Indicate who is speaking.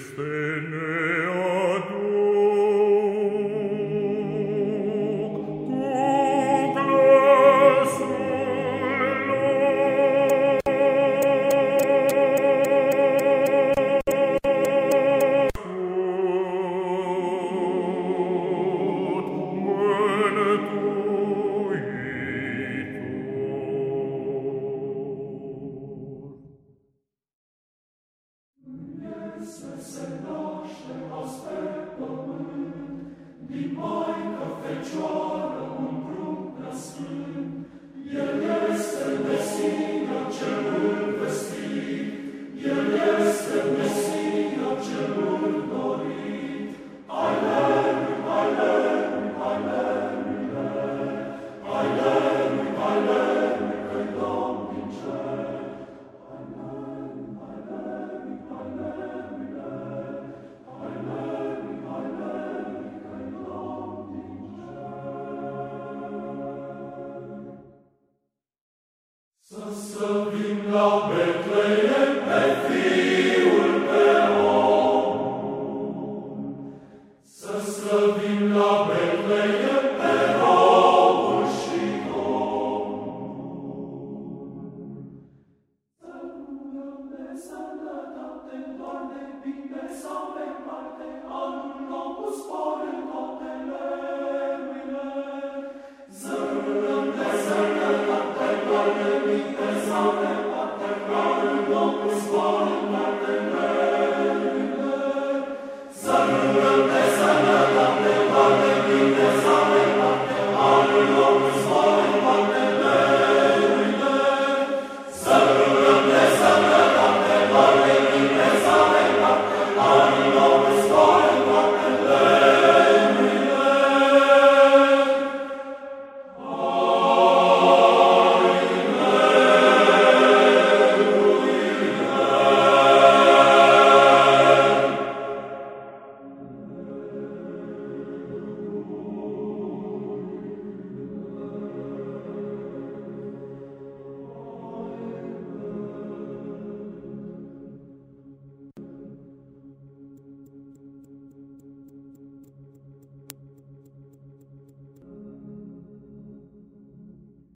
Speaker 1: stelle se naște azi pe pământ, din Maică Fecioară un prunc născut, spoiled.